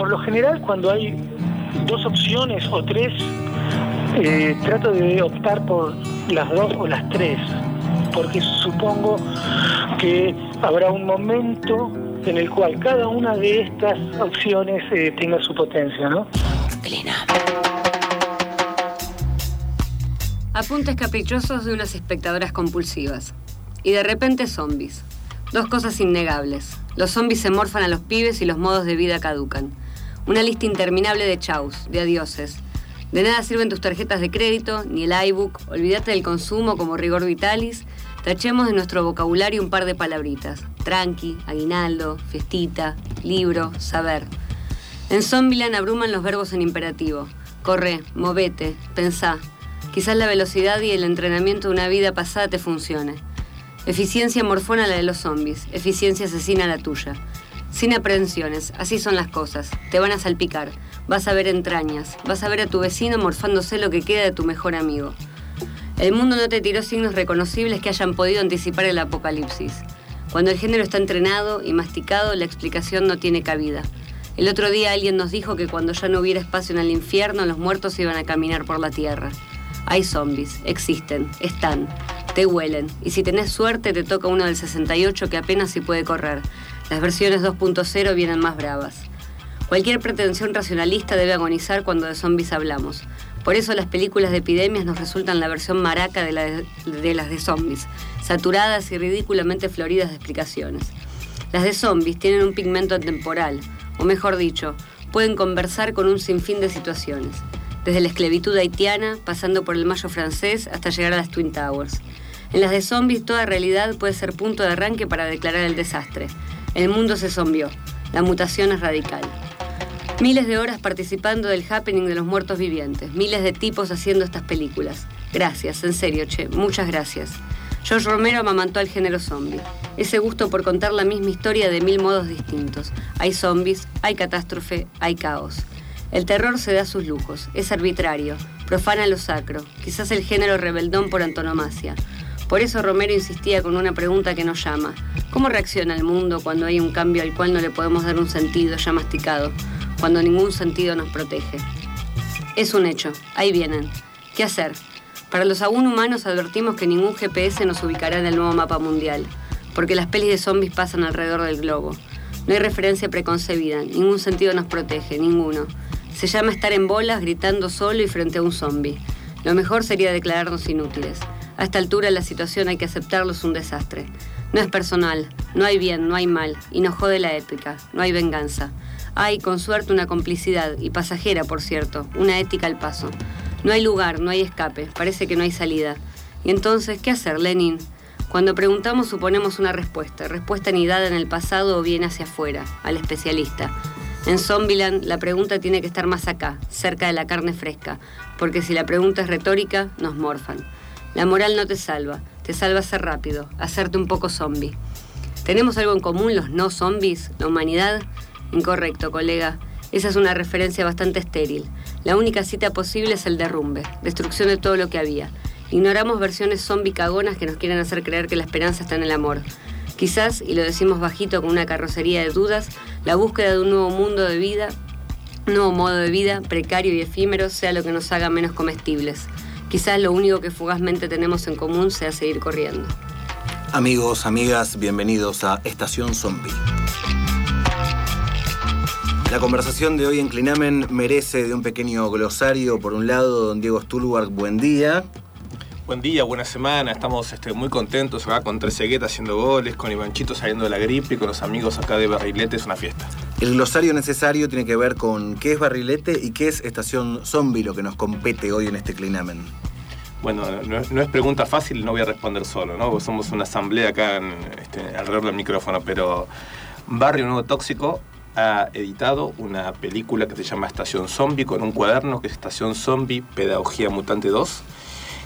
por lo general cuando hay dos opciones o tres, eh, trato de optar por las dos o las tres, porque supongo que habrá un momento en el cual cada una de estas opciones eh, tenga su potencia, ¿no? Apuntes caprichosos de unas espectadoras compulsivas. Y de repente zombies. Dos cosas innegables. Los zombies se morfan a los pibes y los modos de vida caducan. Una lista interminable de chaus, de adioses. De nada sirven tus tarjetas de crédito, ni el iBook, olvídate del consumo como rigor vitalis. Tachemos de nuestro vocabulario un par de palabritas. Tranqui, aguinaldo, fiestita, libro, saber. En Zombieland abruman los verbos en imperativo. Corre, movete, pensá. Quizás la velocidad y el entrenamiento de una vida pasada te funcione. Eficiencia morfona la de los zombies, eficiencia asesina la tuya. Sin aprehensiones, así son las cosas. Te van a salpicar, vas a ver entrañas, vas a ver a tu vecino morfándose lo que queda de tu mejor amigo. El mundo no te tiró signos reconocibles que hayan podido anticipar el apocalipsis. Cuando el género está entrenado y masticado, la explicación no tiene cabida. El otro día alguien nos dijo que cuando ya no hubiera espacio en el infierno, los muertos iban a caminar por la tierra. Hay zombies, existen, están, te huelen, y si tenés suerte te toca uno del 68 que apenas si puede correr. Las versiones 2.0 vienen más bravas. Cualquier pretensión racionalista debe agonizar cuando de zombies hablamos. Por eso las películas de epidemias nos resultan la versión maraca de, las de zombies, saturadas y ridículamente floridas de explicaciones. Las de zombies tienen un pigmento atemporal, o mejor dicho, pueden conversar con un sinfín de situaciones desde la esclavitud haitiana, pasando por el mayo francés, hasta llegar a las Twin Towers. En las de zombies, toda realidad puede ser punto de arranque para declarar el desastre. El mundo se zombió. La mutación es radical. Miles de horas participando del happening de los muertos vivientes. Miles de tipos haciendo estas películas. Gracias, en serio, che. Muchas gracias. George Romero amamantó al género zombie. Ese gusto por contar la misma historia de mil modos distintos. Hay zombies, hay catástrofe, hay caos. El terror se da sus lujos, es arbitrario, profana lo sacro, quizás el género rebeldón por antonomasia. Por eso Romero insistía con una pregunta que nos llama. ¿Cómo reacciona el mundo cuando hay un cambio al cual no le podemos dar un sentido ya masticado, cuando ningún sentido nos protege? Es un hecho, ahí vienen. ¿Qué hacer? Para los aún humanos advertimos que ningún GPS nos ubicará en el nuevo mapa mundial, porque las pelis de zombies pasan alrededor del globo. No hay referencia preconcebida, ningún sentido nos protege, ninguno. Se llama estar en bolas gritando solo y frente a un zombie. Lo mejor sería declararnos inútiles. A esta altura la situación hay que aceptarlo, es un desastre. No es personal, no hay bien, no hay mal, y nos jode la épica, no hay venganza. Hay, con suerte, una complicidad, y pasajera, por cierto, una ética al paso. No hay lugar, no hay escape, parece que no hay salida. Y entonces, ¿qué hacer, Lenin? Cuando preguntamos suponemos una respuesta, respuesta anidada en el pasado o bien hacia afuera, al especialista. En Zombieland la pregunta tiene que estar más acá, cerca de la carne fresca, porque si la pregunta es retórica, nos morfan. La moral no te salva, te salva ser rápido, hacerte un poco zombie. ¿Tenemos algo en común los no zombies, la humanidad? Incorrecto, colega. Esa es una referencia bastante estéril. La única cita posible es el derrumbe, destrucción de todo lo que había. Ignoramos versiones zombie cagonas que nos quieren hacer creer que la esperanza está en el amor. Quizás, y lo decimos bajito con una carrocería de dudas, la búsqueda de un nuevo mundo de vida, nuevo modo de vida, precario y efímero, sea lo que nos haga menos comestibles. Quizás lo único que fugazmente tenemos en común sea seguir corriendo. Amigos, amigas, bienvenidos a Estación Zombie. La conversación de hoy en Clinamen merece de un pequeño glosario. Por un lado, don Diego Stulwar, buen día. Buen día, buena semana. Estamos este, muy contentos acá con Tres Ceguetas haciendo goles, con Ivanchito saliendo de la gripe y con los amigos acá de Barrilete. Es una fiesta. El glosario necesario tiene que ver con qué es Barrilete y qué es Estación Zombie, lo que nos compete hoy en este clinamen. Bueno, no, es pregunta fácil, no voy a responder solo, ¿no? somos una asamblea acá en, este, alrededor del micrófono, pero Barrio Nuevo Tóxico ha editado una película que se llama Estación Zombie con un cuaderno que es Estación Zombie Pedagogía Mutante 2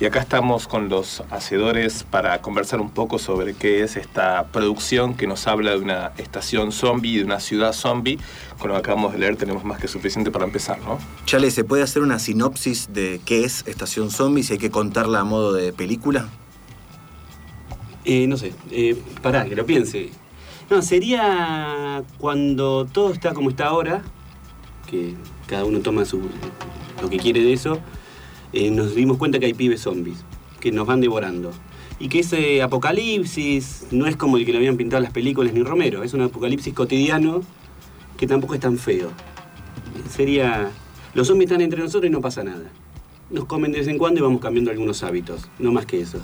y acá estamos con los hacedores para conversar un poco sobre qué es esta producción que nos habla de una estación zombie, de una ciudad zombie. Con lo que acabamos de leer tenemos más que suficiente para empezar, ¿no? Chale, ¿se puede hacer una sinopsis de qué es estación zombie si hay que contarla a modo de película? Eh, no sé, eh, pará, que lo piense. No, sería cuando todo está como está ahora, que cada uno toma su, lo que quiere de eso, eh, nos dimos cuenta que hay pibes zombies, que nos van devorando. Y que ese apocalipsis no es como el que lo habían pintado las películas ni Romero, es un apocalipsis cotidiano que tampoco es tan feo. Sería, los zombies están entre nosotros y no pasa nada. Nos comen de vez en cuando y vamos cambiando algunos hábitos, no más que eso.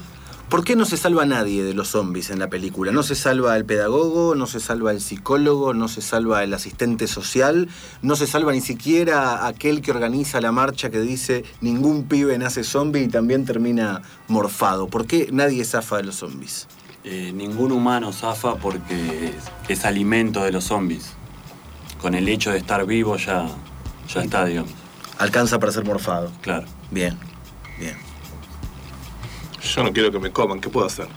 ¿Por qué no se salva nadie de los zombies en la película? No se salva el pedagogo, no se salva el psicólogo, no se salva el asistente social, no se salva ni siquiera aquel que organiza la marcha que dice ningún pibe nace zombie y también termina morfado. ¿Por qué nadie zafa de los zombies? Eh, ningún humano zafa porque es, es alimento de los zombies. Con el hecho de estar vivo ya, ya está, digamos. Alcanza para ser morfado. Claro. Bien, bien. Yo no quiero que me coman, ¿qué puedo hacer?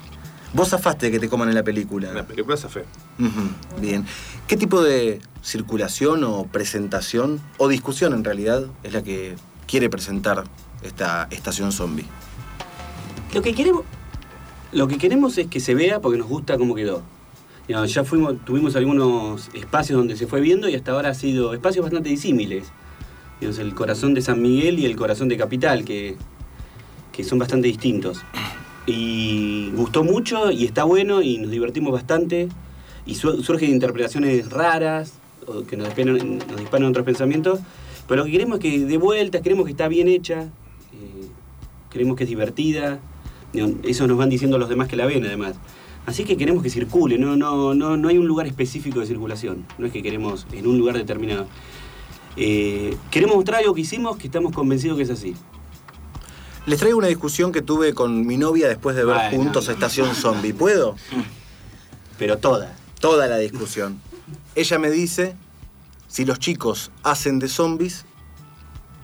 Vos zafaste de que te coman en la película. En la película zafé. Ujú, Bien. ¿Qué tipo de circulación o presentación o discusión en realidad es la que quiere presentar esta estación zombie? Lo que queremos, lo que queremos es que se vea porque nos gusta cómo quedó. Ya fuimos, tuvimos algunos espacios donde se fue viendo y hasta ahora ha sido espacios bastante disímiles. El corazón de San Miguel y el corazón de Capital, que, que son bastante distintos. Y gustó mucho y está bueno y nos divertimos bastante. Y su- surgen interpretaciones raras que nos disparan, otros pensamientos. Pero lo que queremos es que de vuelta, queremos que está bien hecha, eh, queremos que es divertida. Eso nos van diciendo los demás que la ven además. Así que queremos que circule, no, no, no, no hay un lugar específico de circulación. No es que queremos en un lugar determinado. Eh, queremos mostrar algo que hicimos que estamos convencidos que es así. Les traigo una discusión que tuve con mi novia después de ver juntos Estación Zombie. ¿Puedo? Pero toda. Toda la discusión. Ella me dice, si los chicos hacen de zombies,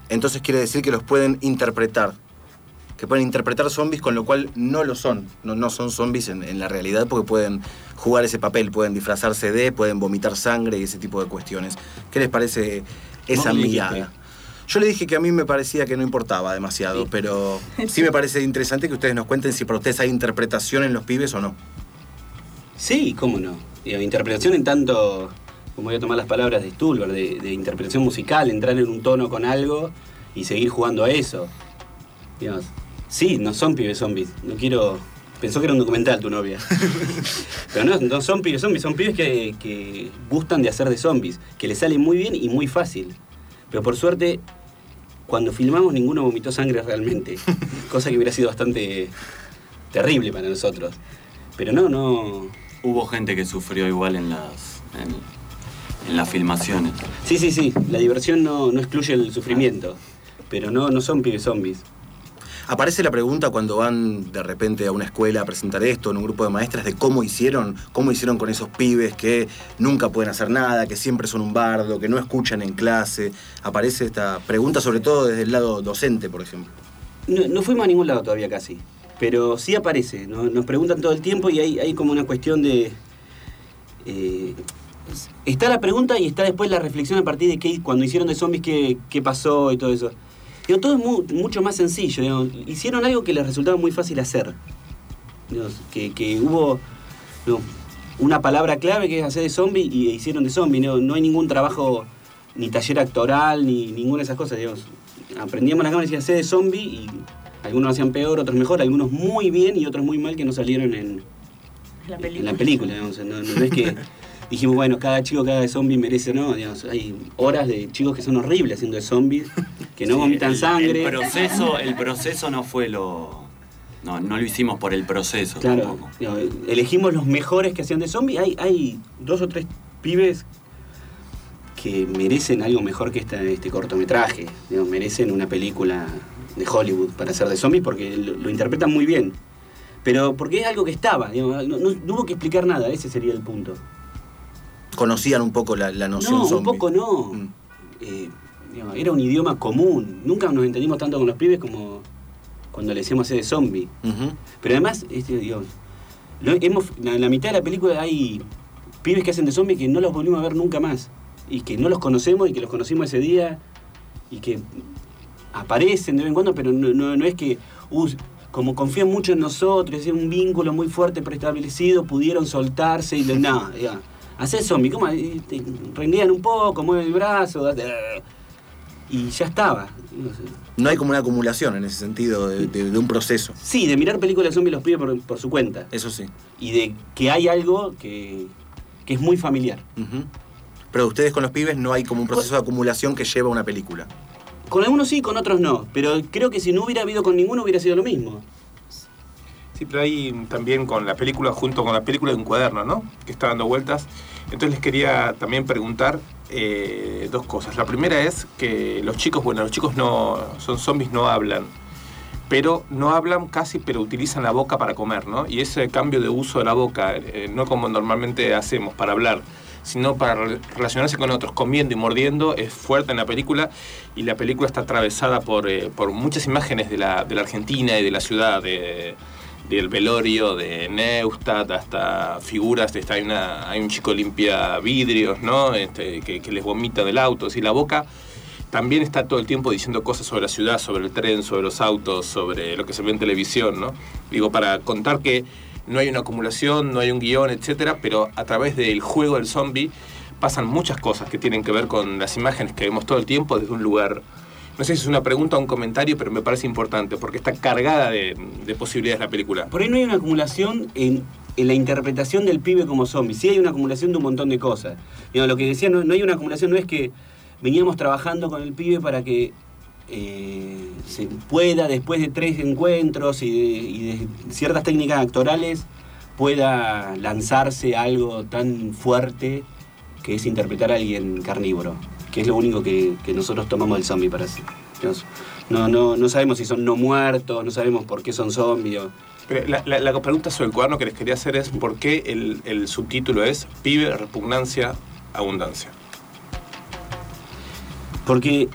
entonces quiere decir que los pueden interpretar. Que pueden interpretar zombies con lo cual no lo son. No, no son zombies en, en la realidad porque pueden jugar ese papel, pueden disfrazarse de, pueden vomitar sangre y ese tipo de cuestiones. ¿Qué les parece esa mirada? Yo le dije que a mí me parecía que no importaba demasiado, pero sí me parece interesante que ustedes nos cuenten si para ustedes hay interpretación en los pibes o no. Sí, cómo no. Digo, interpretación en tanto, como voy a tomar las palabras de Stulberg, de, de interpretación musical, entrar en un tono con algo y seguir jugando a eso. Digamos, sí, no son pibes zombies. No quiero. Pensó que era un documental tu novia. Pero no, no son pibes zombies, son pibes que, que gustan de hacer de zombies, que les sale muy bien y muy fácil. Pero por suerte, cuando filmamos ninguno vomitó sangre realmente. Cosa que hubiera sido bastante terrible para nosotros. Pero no, no. Hubo gente que sufrió igual en las, en, en las filmaciones. Sí, sí, sí. La diversión no, no excluye el sufrimiento. Pero no, no son pibes zombies. Aparece la pregunta cuando van de repente a una escuela a presentar esto en un grupo de maestras de cómo hicieron, cómo hicieron con esos pibes que nunca pueden hacer nada, que siempre son un bardo, que no escuchan en clase. Aparece esta pregunta sobre todo desde el lado docente, por ejemplo. No, no fuimos a ningún lado todavía casi. Pero sí aparece. ¿no? Nos preguntan todo el tiempo y hay, hay como una cuestión de. eh, está la pregunta y está después la reflexión a partir de qué, cuando hicieron de zombies qué, qué pasó y todo eso. Digo, todo es mu- mucho más sencillo. digo, hicieron algo que les resultaba muy fácil hacer. Digo, que, que hubo una palabra clave que es hacer de zombie y hicieron de zombie. No, no hay ningún trabajo, ni taller actoral, ni ninguna de esas cosas. Aprendíamos la cámara y decía hacer de zombie y algunos hacían peor, otros mejor, algunos muy bien y otros muy mal que no salieron en, La en película. la película. digamos. No, no- no es que dijimos, bueno, cada chico que haga de zombie merece, no. digamos, hay horas de chicos que son horribles haciendo de zombies, que no Sí, vomitan el- sangre. El proceso, el proceso no fue lo. No, no lo hicimos por el proceso Claro, tampoco. elegimos los mejores que hacían de zombie. Hay, hay dos o tres pibes que merecen algo mejor que esta- este cortometraje. Digo, merecen una película de Hollywood para hacer de zombies porque lo, lo interpretan muy bien. Pero porque es algo que estaba, digo, no, no- no hubo que explicar nada, ese sería el punto. Conocían un poco la, la noción No, un zombie. poco no. Mm. Eh, era un idioma común. Nunca nos entendimos tanto con los pibes como cuando le decíamos hacer de zombie. Pero además, este, digo, lo- hemos, en la mitad de la película hay pibes que hacen de zombies que no los volvimos a ver nunca más. Y que no los conocemos y que los conocimos ese día y que aparecen de vez en cuando, pero no, no- no es que, uh, como confían mucho en nosotros, es un vínculo muy fuerte preestablecido, pudieron soltarse y no, ya. Hacés zombie, ¿cómo? Rendían un poco, mueve el brazo, y ya estaba. No sé. No hay como una acumulación en ese sentido de, de- de un proceso. Sí, de mirar películas de zombies los pibes por, por su cuenta. Eso sí. Y de que hay algo que, que es muy familiar. Ujú. Pero ustedes con los pibes no hay como un proceso de acumulación que lleva a una película. Con algunos sí, con otros no. Pero creo que si no hubiera habido con ninguno hubiera sido lo mismo. Sí, pero hay también con la película, junto con la película de un cuaderno, ¿no? Que está dando vueltas. Entonces les quería también preguntar eh, dos cosas. La primera es que los chicos, bueno, los chicos no son zombies, no hablan. Pero no hablan casi, pero utilizan la boca para comer, ¿no? Y ese cambio de uso de la boca, eh, no como normalmente hacemos para hablar, sino para re- relacionarse con otros, comiendo y mordiendo, es fuerte en la película. Y la película está atravesada por, eh, por muchas imágenes de la, de la Argentina y de la ciudad, de, del velorio de Neustadt hasta figuras, está, hay, una, hay un chico limpia vidrios, ¿no? Este, que, les vomita del auto, y la boca también está todo el tiempo diciendo cosas sobre la ciudad, sobre el tren, sobre los autos, sobre lo que se ve en televisión, ¿no? Digo, para contar que no hay una acumulación, no hay un guion, etcétera, pero a través del juego del zombie pasan muchas cosas que tienen que ver con las imágenes que vemos todo el tiempo desde un lugar. No sé si es una pregunta o un comentario, pero me parece importante porque está cargada de, de posibilidades la película. Por ahí no hay una acumulación en, la interpretación del pibe como zombie. Sí hay una acumulación de un montón de cosas. Lo que decía, no, hay una acumulación, no es que veníamos trabajando con el pibe para que eh, se pueda, después de tres encuentros y de ciertas técnicas actorales, pueda lanzarse algo tan fuerte que es interpretar a alguien carnívoro, que es lo único que, que nosotros tomamos del zombie para hacer. No, no, no sabemos si son no muertos, no sabemos por qué son zombies. Pero la, la- la pregunta sobre el cuaderno que les quería hacer es por qué el, el subtítulo es Pibe, repugnancia, abundancia. Porque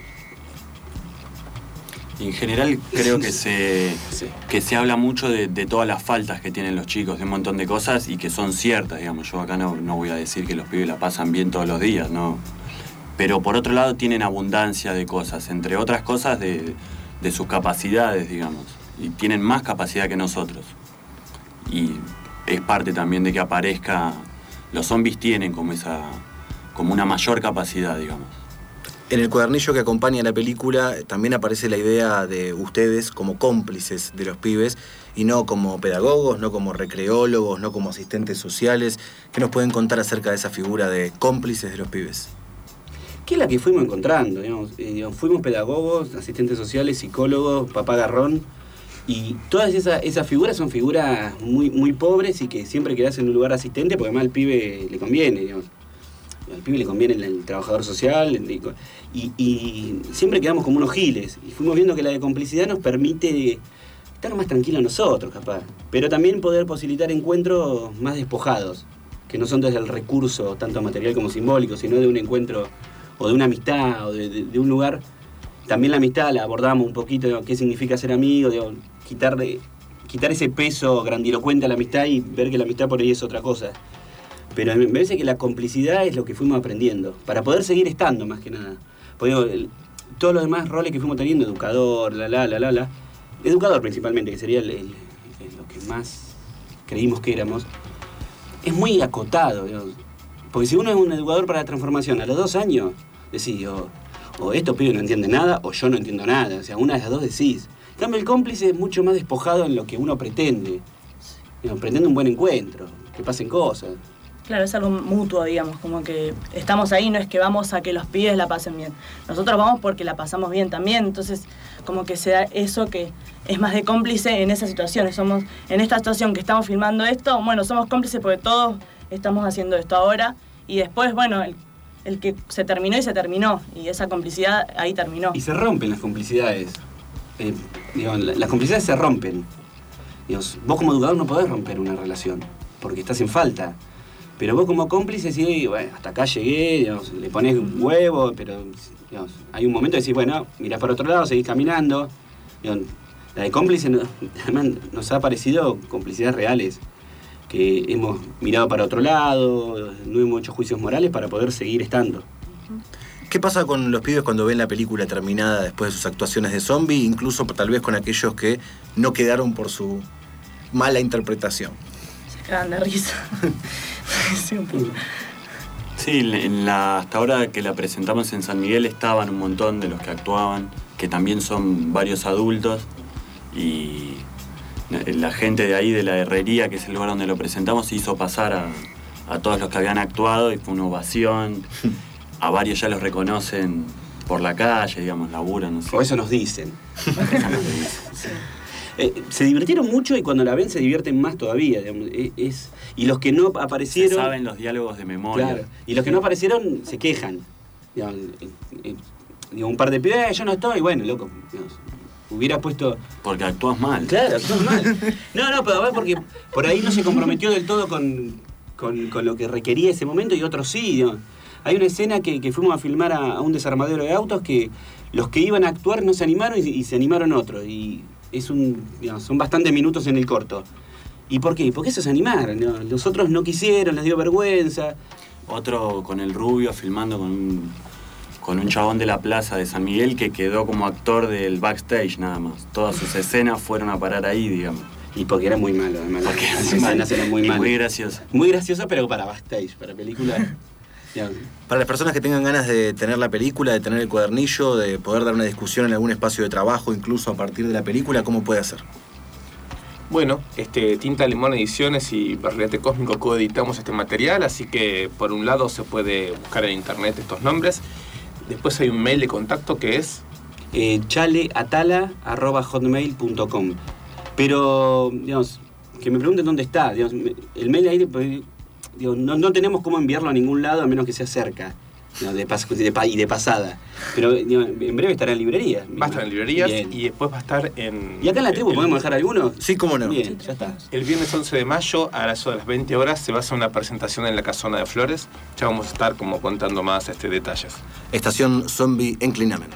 En general creo que se, Sí. que se habla mucho de, de todas las faltas que tienen los chicos, de un montón de cosas y que son ciertas, digamos. Yo acá no, no voy a decir que los pibes la pasan bien todos los días, ¿no? Pero por otro lado tienen abundancia de cosas, entre otras cosas de, sus capacidades, digamos. Y tienen más capacidad que nosotros. Y es parte también de que aparezca... Los zombies tienen como esa... como una mayor capacidad, digamos. En el cuadernillo que acompaña la película también aparece la idea de ustedes como cómplices de los pibes y no como pedagogos, no como recreólogos, no como asistentes sociales. ¿Qué nos pueden contar acerca de esa figura de cómplices de los pibes? ¿Qué es la que fuimos encontrando? Eh, digamos, fuimos pedagogos, asistentes sociales, psicólogos, papá garrón. Y todas esas, figuras son figuras muy, muy pobres y que siempre quedas en un lugar asistente porque además al pibe le conviene. digamos. Al pibe le conviene el, el trabajador social. y siempre quedamos como unos giles. Y fuimos viendo que la de complicidad nos permite estar más tranquilos nosotros, capaz. Pero también poder posibilitar encuentros más despojados, que no son desde el recurso, tanto material como simbólico, sino de un encuentro o de una amistad o de, de- de un lugar. También la amistad la abordamos un poquito, digo, qué significa ser amigo, digo, quitar, de- quitar ese peso grandilocuente a la amistad y ver que la amistad por ahí es otra cosa. Pero me parece que la complicidad es lo que fuimos aprendiendo, para poder seguir estando más que nada. Porque todos los demás roles que fuimos teniendo, educador, la la la la la, educador principalmente, que sería lo que más creímos que éramos, es muy acotado. Porque si uno es un educador para la transformación, a los dos años decís, o, o estos pibes no entienden nada, o yo no entiendo nada. O sea, una de las dos decís. En cambio, el cómplice es mucho más despojado en lo que uno pretende. Pretende un buen encuentro, que pasen cosas. Claro, es algo mutuo, digamos, como que estamos ahí, no es que vamos a que los pibes la pasen bien. Nosotros vamos porque la pasamos bien también, entonces como que se da eso que es más de cómplice en esas situaciones. Somos, en esta situación que estamos filmando esto, bueno, somos cómplices porque todos estamos haciendo esto ahora y después, bueno, el, el que se terminó y se terminó y esa complicidad ahí terminó. Y se rompen las complicidades. Eh, digo, las complicidades se rompen. Vos como educador no podés romper una relación, porque estás en falta. Pero vos como cómplice sí, bueno, hasta acá llegué, digamos, le pones un huevo, pero digamos, hay un momento de decir, bueno, mirás para otro lado, seguís caminando. Digamos, la de cómplice además nos ha parecido complicidades reales, que hemos mirado para otro lado, no hemos hecho juicios morales para poder seguir estando. ¿Qué pasa con los pibes cuando ven la película terminada después de sus actuaciones de zombie, incluso tal vez con aquellos que no quedaron por su mala interpretación? Se cagan de risa. Sí, en la, hasta ahora que la presentamos en San Miguel estaban un montón de los que actuaban, que también son varios adultos. Y la gente de ahí, de la herrería, que es el lugar donde lo presentamos, hizo pasar a, a todos los que habían actuado y fue una ovación. A varios ya los reconocen por la calle, digamos, laburan, no sé. O eso nos dicen. Eh, se divirtieron mucho y cuando la ven se divierten más todavía. digamos. Eh, es, y los que no Se aparecieron. saben los diálogos de memoria. Claro. Y los que no aparecieron se quejan. Digamos, eh, eh, digo, un par de pibes, "Eh, yo no estoy, bueno, loco. digamos, hubiera puesto. Porque actúas mal. Claro, actúas mal. No, no, pero además porque por ahí no se comprometió del todo con, con- con lo que requería ese momento y otros sí. Hay una escena que, que fuimos a filmar a, a un desarmadero de autos que los que iban a actuar no se animaron y, y se animaron otros. Y es un, digamos, son bastantes minutos en el corto. ¿Y por qué? Porque esos se animaron. ¿no? Los otros no quisieron, les dio vergüenza. Otro con el rubio filmando con un, con un chabón de la plaza de San Miguel que quedó como actor del backstage nada más. Todas sus escenas fueron a parar ahí, digamos. Y porque era muy malo, además. Porque era las escenas eran muy Y malas. muy gracioso. Muy graciosa, pero para backstage, para película. Para las personas que tengan ganas de tener la película, de tener el cuadernillo, de poder dar una discusión en algún espacio de trabajo, incluso a partir de la película, ¿cómo puede hacer? Bueno, este, Tinta Limón Ediciones y Barrilete Cósmico coeditamos este material, así que por un lado se puede buscar en internet estos nombres. Después hay un mail de contacto que es eh, chaleatala.hotmail.com. Pero, digamos, que me pregunten dónde está. digamos, el mail ahí, pues, no, no tenemos cómo enviarlo a ningún lado a menos que sea cerca. Digamos, de, pas- de pa- y de pasada. Pero en breve estará en librerías. va a estar en librerías Bien. y después va a estar en... ¿Y acá en la tribu el- podemos dejar algunos? Sí, cómo no. Bien, ya está. El viernes 11 de mayo, a las, a las 20 horas, se va a hacer una presentación en la Casona de Flores. Ya vamos a estar como contando más este, detalles. Estación Zombie en Clinamen.